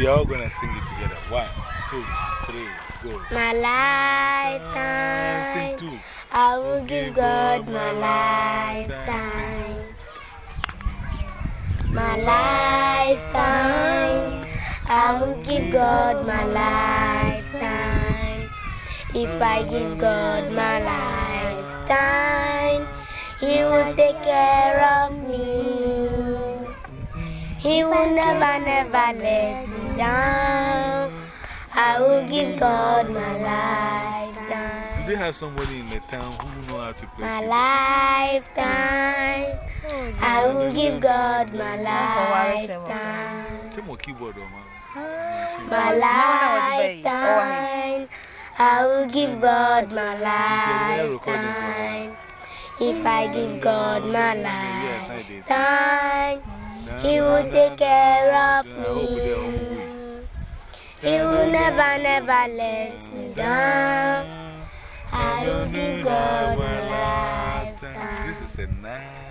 We are all going to sing it together. One, two, three, go. My lifetime. Sing two. I will give God my lifetime. My lifetime. I will give God my lifetime. If I give God my lifetime, He will take care of me. He will never, never let me down. I will give God my lifetime. Do they have somebody in the town who know how to play? My lifetime. I will give God my lifetime. Tell me keyboard, oh, man. My lifetime. I will give God my lifetime. If I give God my lifetime, He will take care of me. He will never, never let me down. I will give God my lifetime. This is a nice.